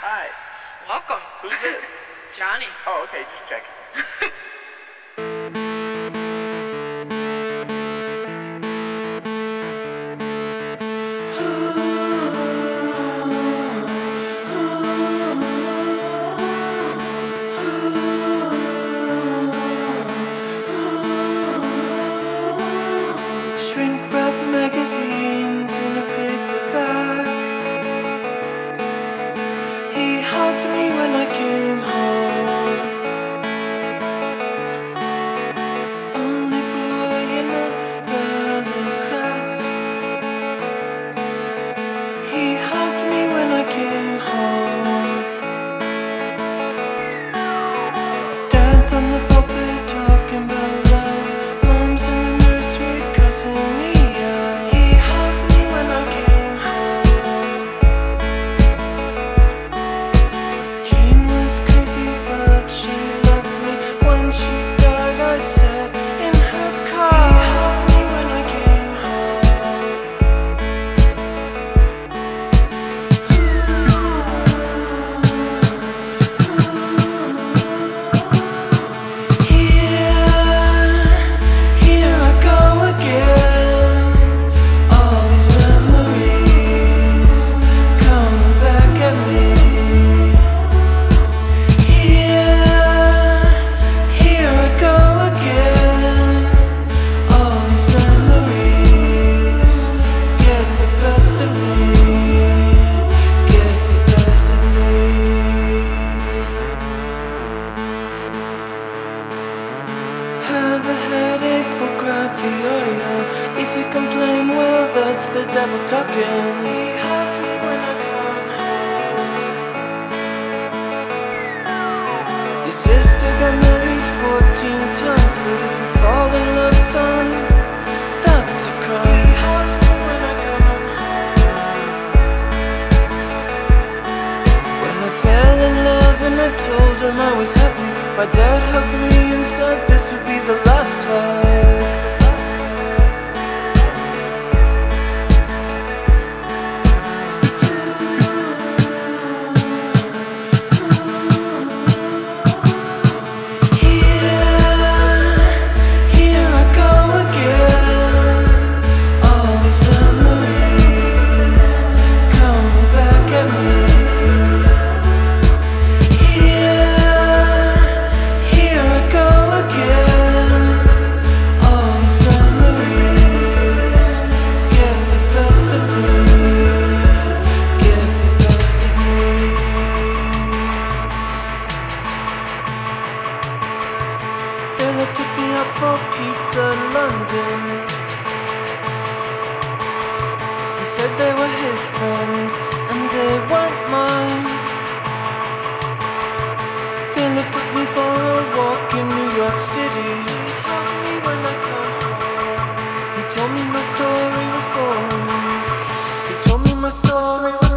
Hi. Welcome. Who's this? Johnny. Oh, okay, just checking. that's the devil talking. He hugs me when I come home. Your sister got married 14 times, but if you fall in love, son, that's a crime. He hugs me when I come home. Well, I fell in love and I told him I was happy. My dad hugged me and said Philip took me out for pizza in London. He said they were his friends and they weren't mine. Philip took me for a walk in New York City. He's hugged me when I come home. He told me my story was boring. He told me my story was